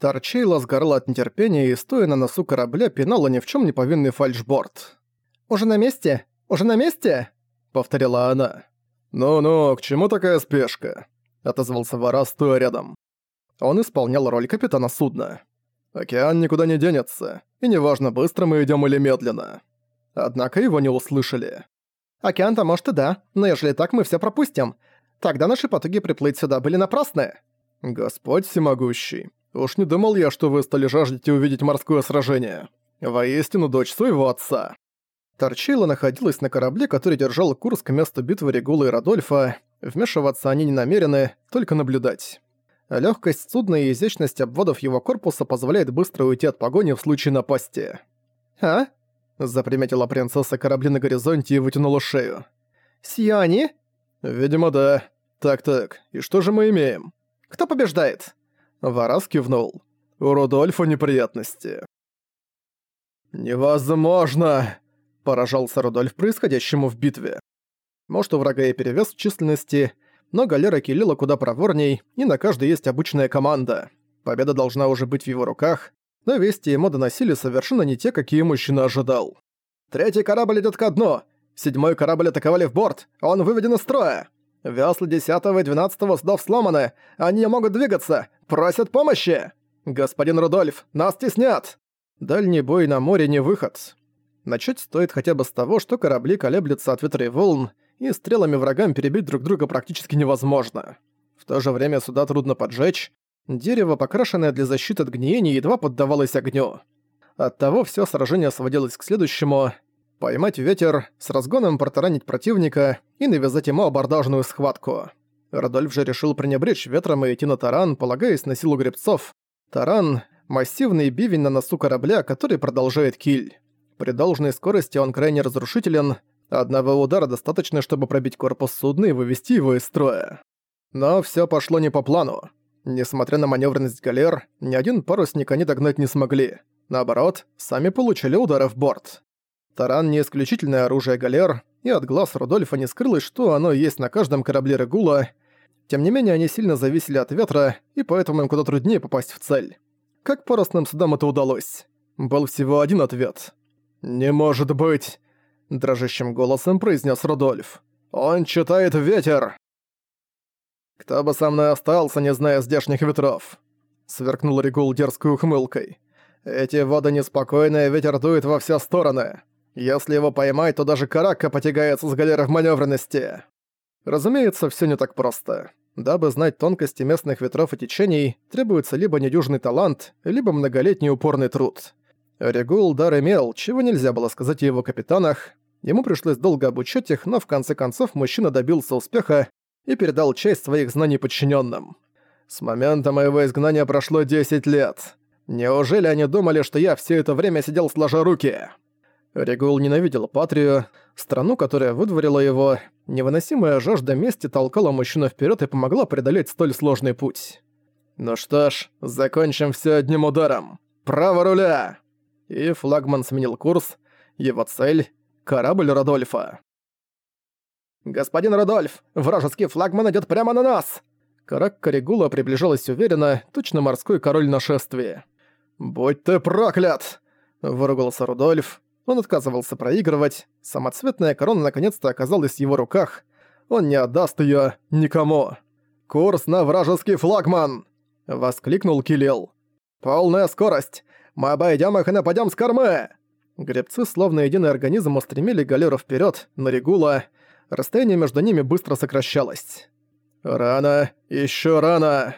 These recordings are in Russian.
Торчейла сгорала от нетерпения и, стоя на носу корабля, пинала ни в чем не повинный фальшборд. «Уже на месте? Уже на месте?» — повторила она. «Ну-ну, к чему такая спешка?» — отозвался Вара, стоя рядом. Он исполнял роль капитана судна. «Океан никуда не денется, и неважно, быстро мы идем или медленно». Однако его не услышали. «Океан-то, может, и да, но если так, мы все пропустим. Тогда наши потуги приплыть сюда были напрасны». «Господь всемогущий, уж не думал я, что вы стали жаждете увидеть морское сражение. Воистину дочь своего отца». Торчейла находилась на корабле, который держал курс к месту битвы Регула и Радольфа. Вмешиваться они не намерены, только наблюдать. Лёгкость судна и изящность обводов его корпуса позволяет быстро уйти от погони в случае напасти. «А?» – заприметила принцесса корабли на горизонте и вытянула шею. «Сьяни?» «Видимо, да. Так-так, и что же мы имеем?» «Кто побеждает?» Варас кивнул. «У Рудольфа неприятности». «Невозможно!» – поражался Рудольф происходящему в битве. Может, у врага и перевес в численности, но галера Килила куда проворней, и на каждой есть обычная команда. Победа должна уже быть в его руках, но вести ему доносили совершенно не те, какие мужчина ожидал. «Третий корабль идет ко дну! Седьмой корабль атаковали в борт, он выведен из строя! Весла десятого и двенадцатого судов сломаны, они не могут двигаться, просят помощи! Господин Рудольф, нас теснят!» Дальний бой на море не выход. Начать стоит хотя бы с того, что корабли колеблются от ветра и волн, и стрелами врагам перебить друг друга практически невозможно. В то же время суда трудно поджечь, дерево, покрашенное для защиты от гниения, едва поддавалось огню. Оттого все сражение сводилось к следующему — поймать ветер, с разгоном протаранить противника и навязать ему абордажную схватку. Радольф же решил пренебречь ветром и идти на таран, полагаясь на силу гребцов. Таран — массивный бивень на носу корабля, который продолжает киль. При должной скорости он крайне разрушителен, одного удара достаточно, чтобы пробить корпус судна и вывести его из строя. Но всё пошло не по плану. Несмотря на маневренность галер, ни один парусник они догнать не смогли. Наоборот, сами получили удары в борт. Таран не исключительное оружие галер, и от глаз Рудольфа не скрылось, что оно есть на каждом корабле Регула. Тем не менее, они сильно зависели от ветра, и поэтому им куда труднее попасть в цель. Как парусным судам это удалось? Был всего один ответ. «Не может быть!» – дрожащим голосом произнес Рудольф. «Он читает ветер!» «Кто бы со мной остался, не зная здешних ветров?» – сверкнул Регул дерзкой ухмылкой. «Эти воды неспокойные, ветер дует во все стороны. Если его поймать, то даже карака потягается с галеры в маневренности». Разумеется, все не так просто. Дабы знать тонкости местных ветров и течений, требуется либо недюжный талант, либо многолетний упорный труд. Регул дар имел, чего нельзя было сказать о его капитанах. Ему пришлось долго обучать их, но в конце концов мужчина добился успеха и передал часть своих знаний подчиненным. С момента моего изгнания прошло 10 лет. Неужели они думали, что я все это время сидел сложа руки? Регул ненавидел Патрию, страну, которая выдворила его. Невыносимая жажда мести толкала мужчину вперед и помогла преодолеть столь сложный путь. Ну что ж, закончим все одним ударом. Право руля! и флагман сменил курс. Его цель — корабль Родольфа. «Господин Родольф, вражеский флагман идет прямо на нас!» Карак Каригула приближалась уверенно, точно морской король нашествия. «Будь ты проклят!» – выругался Рудольф. Он отказывался проигрывать. Самоцветная корона наконец-то оказалась в его руках. Он не отдаст ее никому. «Курс на вражеский флагман!» – воскликнул Килел. «Полная скорость! Мы обойдем их и нападем с кормы!» Гребцы, словно единый организм, устремили галеру вперед на Регула. Расстояние между ними быстро сокращалось. «Рано! еще рано!»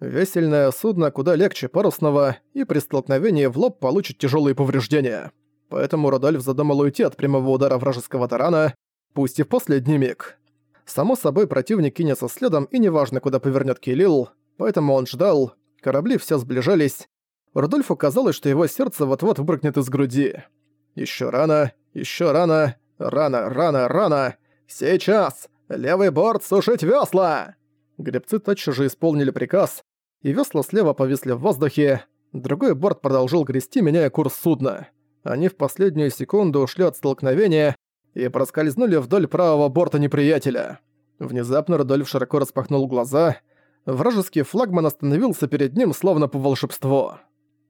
Весельное судно куда легче парусного, и при столкновении в лоб получит тяжелые повреждения. Поэтому Рудольф задумал уйти от прямого удара вражеского тарана, пусть и в последний миг. Само собой, противник кинется следом, и неважно, куда повернет Килил, поэтому он ждал, корабли все сближались, Рудольфу казалось, что его сердце вот-вот выпрыгнет из груди. Еще рано, еще рано, рано, рано, рано. Сейчас! Левый борт сушить весла! Гребцы тотчас же исполнили приказ, и весла слева повисли в воздухе. Другой борт продолжил грести, меняя курс судна. Они в последнюю секунду ушли от столкновения и проскользнули вдоль правого борта неприятеля. Внезапно Рудольф широко распахнул глаза. Вражеский флагман остановился перед ним словно по волшебству.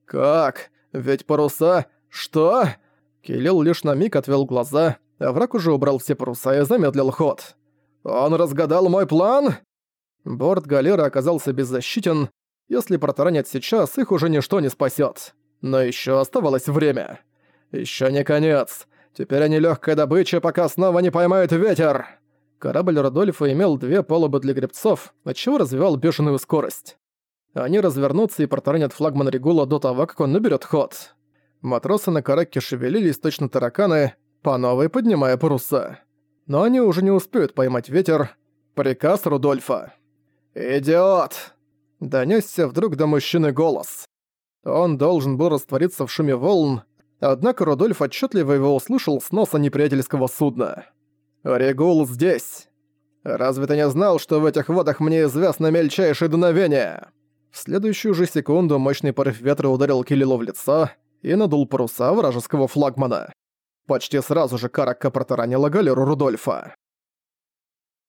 «Как? Ведь паруса... Что?» Килил лишь на миг отвел глаза, а враг уже убрал все паруса и замедлил ход. «Он разгадал мой план?» Борт галеры оказался беззащитен. Если протаранят сейчас, их уже ничто не спасет. Но еще оставалось время. Еще не конец. Теперь они легкая добыча, пока снова не поймают ветер. Корабль Родольфа имел две палубы для гребцов, отчего развивал бешеную скорость. Они развернутся и протаранят флагман Регула до того, как он наберет ход. Матросы на караке шевелились точно тараканы, по новой поднимая паруса. Но они уже не успеют поймать ветер. Приказ Рудольфа. «Идиот!» Донёсся вдруг до мужчины голос. Он должен был раствориться в шуме волн, однако Рудольф отчетливо его услышал с носа неприятельского судна. «Регул здесь! Разве ты не знал, что в этих водах мне известно мельчайшее дуновение?» В следующую же секунду мощный порыв ветра ударил Килилу в лицо и надул паруса вражеского флагмана. Почти сразу же Каракка протаранила галеру Рудольфа.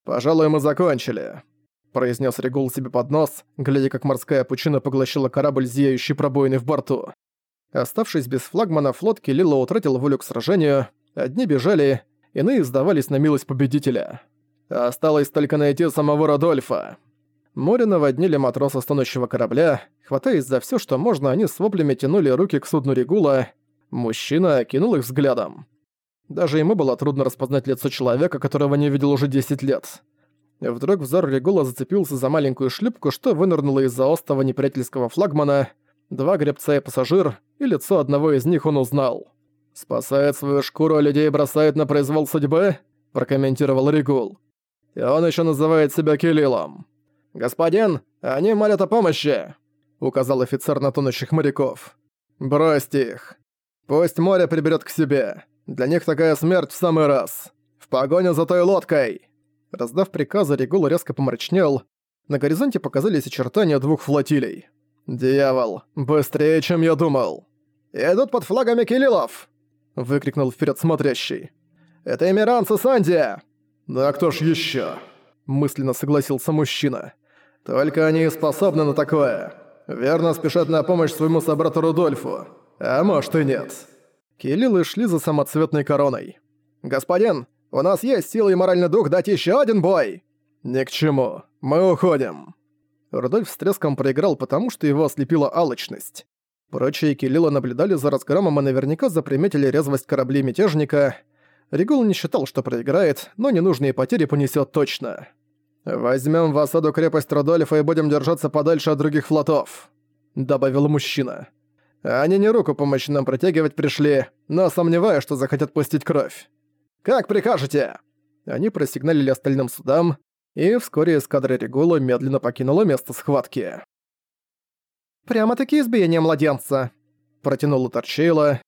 «Пожалуй, мы закончили», — произнес Регул себе под нос, глядя, как морская пучина поглощила корабль, зияющий пробоины в борту. Оставшись без флагмана, флот Килила утратил волю к сражению, одни бежали, иные сдавались на милость победителя. Осталось только найти самого Родольфа. Море наводнили матросы стонущего корабля. Хватаясь за все, что можно, они с воплями тянули руки к судну Регула. Мужчина окинул их взглядом. Даже ему было трудно распознать лицо человека, которого не видел уже 10 лет. Вдруг взор Регула зацепился за маленькую шлюпку, что вынырнуло из-за остова неприятельского флагмана. Два гребца и пассажир, и лицо одного из них он узнал. «Спасает свою шкуру, а людей бросает на произвол судьбы?» – прокомментировал Регул. «И он еще называет себя Келилом». «Господин, они молят о помощи!» — указал офицер на тонущих моряков. «Бросьте их. Пусть море приберет к себе. Для них такая смерть в самый раз. В погоню за той лодкой!» Раздав приказы, Регул резко помрачнел. На горизонте показались очертания двух флотилей. «Дьявол, быстрее, чем я думал!» «Идут под флагами Килилов!» — выкрикнул вперед смотрящий. «Это эмиранцы Сандия!» «Да кто ж еще? мысленно согласился мужчина. Только они и способны на такое. Верно спешат на помощь своему собрату Рудольфу. А может и нет. Кириллы шли за самоцветной короной. «Господин, у нас есть силы и моральный дух дать еще один бой!» «Ни к чему. Мы уходим». Рудольф с треском проиграл, потому что его ослепила алчность. Прочие Килила наблюдали за разгромом и наверняка заприметили резвость кораблей мятежника. Регул не считал, что проиграет, но ненужные потери понесет точно. «Возьмем в осаду крепость Родольфа и будем держаться подальше от других флотов», — добавил мужчина. «Они не руку помощь нам протягивать пришли, но сомневаюсь, что захотят пустить кровь. Как прикажете?» Они просигналили остальным судам, и вскоре эскадра Регула медленно покинула место схватки. «Прямо-таки избиение младенца», — протянула Торчейла.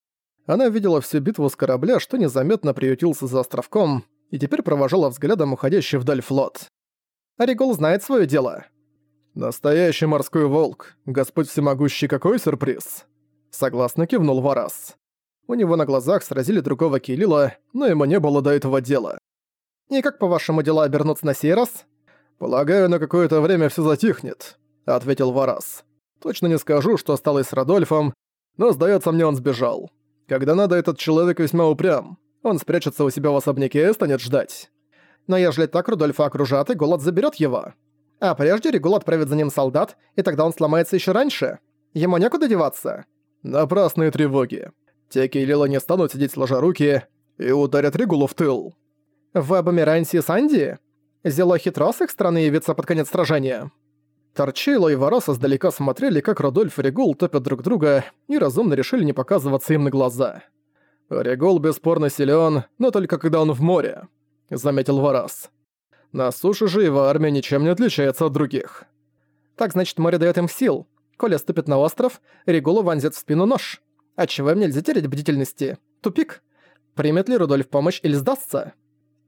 Она видела всю битву с корабля, что незаметно приютился за островком, и теперь провожала взглядом уходящий вдаль флот. Оригол знает свое дело. Настоящий морской волк. Господь всемогущий, какой сюрприз. Согласно кивнул Варас. У него на глазах сразили другого Килила, но ему не было до этого дела. «И как, по-вашему, дела обернутся на сей раз?» «Полагаю, на какое-то время все затихнет», — ответил Варас. «Точно не скажу, что осталось с Радольфом, но, сдается мне, он сбежал. Когда надо, этот человек весьма упрям. Он спрячется у себя в особняке и станет ждать. Но ежели так Рудольфа окружат, и Голод заберет его. А прежде Регул отправит за ним солдат, и тогда он сломается еще раньше. Ему некуда деваться. Напрасные тревоги. Те Кейлила не станут сидеть сложа руки и ударят Регулу в тыл. В Абамерансе Санди? Зело хитро с их стороны явиться под конец сражения. Торчейло и Ворос издалека смотрели, как Рудольф и Регул топят друг друга, и разумно решили не показываться им на глаза. Регул бесспорно силен, но только когда он в море заметил Варас. На суше же его армия ничем не отличается от других. Так значит, море дает им сил. Коля ступит на остров, Регулу вонзит в спину нож. Отчего им нельзя терять бдительности? Тупик. Примет ли Рудольф помощь или сдастся?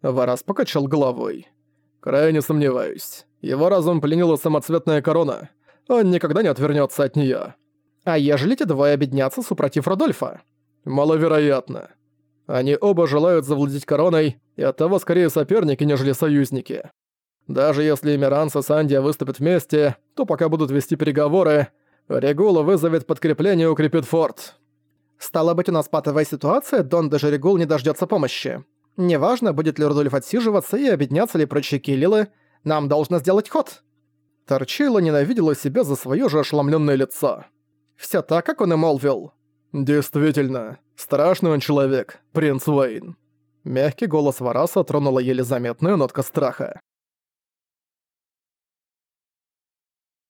Варас покачал головой. Крайне сомневаюсь. Его разум пленила самоцветная корона. Он никогда не отвернется от нее. А ежели эти двое объединятся, супротив Рудольфа? Маловероятно. Они оба желают завладеть короной, и оттого скорее соперники, нежели союзники. Даже если Эмиранс и Сандия выступят вместе, то пока будут вести переговоры, Регула вызовет подкрепление и укрепит форт. Стало быть, у нас патовая ситуация, Дон даже Регул не дождется помощи. Неважно, будет ли Рудольф отсиживаться и объединяться ли прочие Килилы, нам должно сделать ход. Торчила ненавидела себя за свое же ошеломленное лицо. Все так, как он и молвил. «Действительно, страшный он человек, принц Уэйн». Мягкий голос Вараса тронула еле заметная нотка страха.